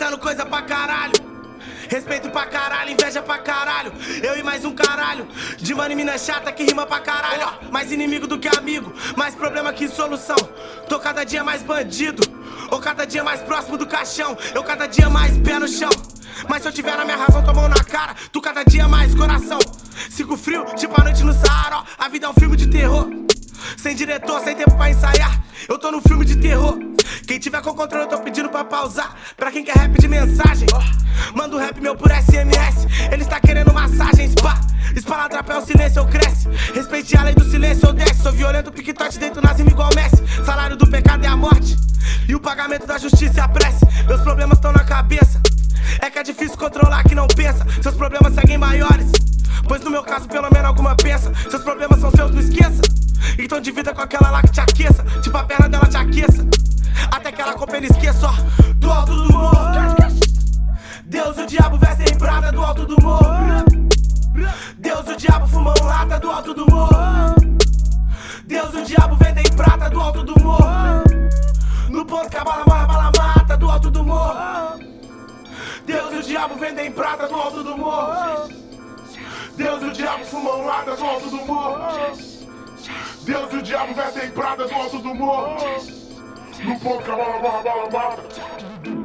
gastando coisa pra caralho. Respeito pra caralho, inveja pra caralho. Eu e mais um caralho. De mano e mina chata que rima pra caralho. Mais inimigo do que amigo, mais problema que solução. Tô cada dia mais bandido, ou cada dia mais próximo do caixão. Eu cada dia mais pé no chão. Mas se eu tiver na minha razão, tua mão na cara, tu cada dia mais coração. Sigo frio, tipo a noite no Saara, ó. A vida é um filme de terror. Sem diretor, sem tempo pra ensaiar. Eu tô no filme de terror. Quem tiver com controle, eu tô pedindo pra pausar. Pra quem quer rap de mensagem, manda o rap meu por SMS. Ele está querendo massagem, spa. Espaladrapa é o silêncio, eu cresce. Respeite a lei do silêncio, eu desce. Sou violento, piquetote dentro nas rimas igual Messi. Salário do pecado é a morte. E o pagamento da justiça é a prece. Meus problemas estão na cabeça. É que é difícil controlar que não pensa. Seus problemas seguem maiores. Pois no meu caso, pelo menos alguma pensa. Seus problemas são seus, não esqueça. Então divida com aquela lá que te aqueça. Tipo a perna dela te aqueça. Até que ela compre ele esqueça. Do alto do morro. Deus e o diabo em prata do alto do morro. Deus e o diabo fumam lata do alto do morro. Deus e o diabo vendem prata do alto do morro. No ponto que a bala morre, a bala mata do alto do morro. Deus e o diabo vendem prata do alto do morro. Deus e o diabo fumam lata do alto do morro. Deus e o diabo vestem prata do alto do morro. No ponto que a bala